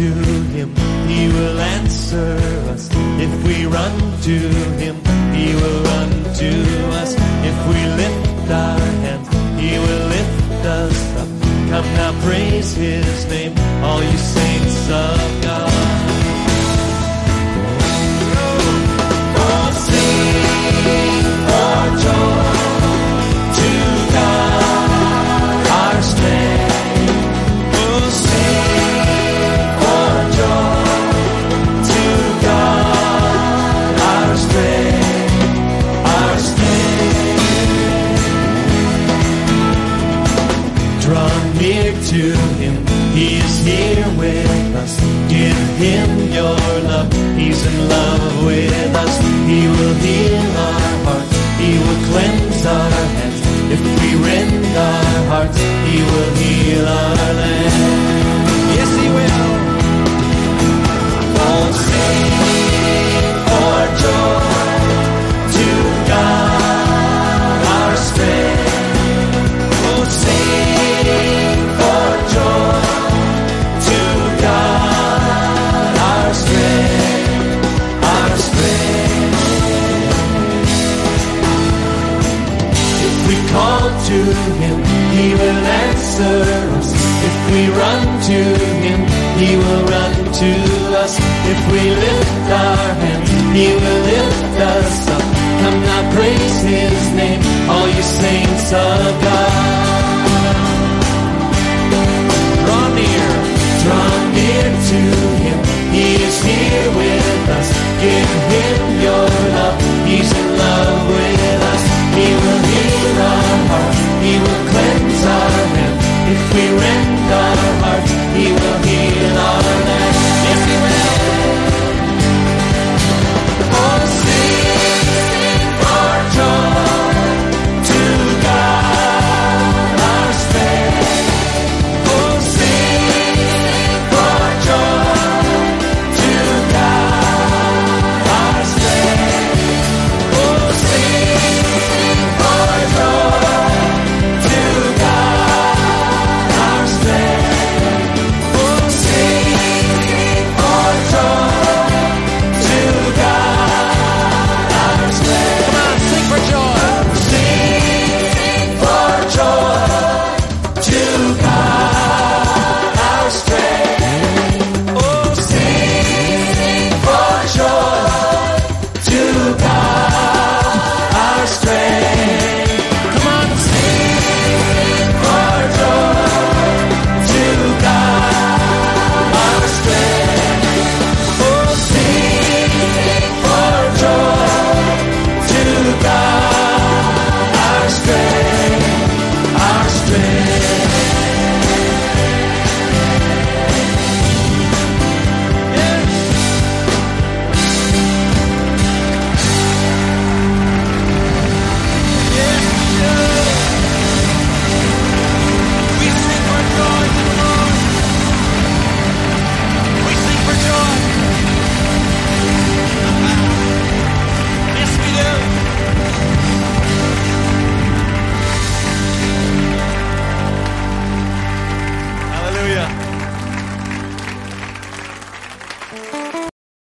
to him, he will answer us. If we run to him, he will run to us. If we lift our hands, he will lift us up. Come now, praise his name, all you saints of to Him, He is here with us. Give Him your love, He's in love with us. To Him, He will answer us. If we run to Him, He will run to us. If we lift our hands, He will lift us up. Come now, praise His name, all you saints of God.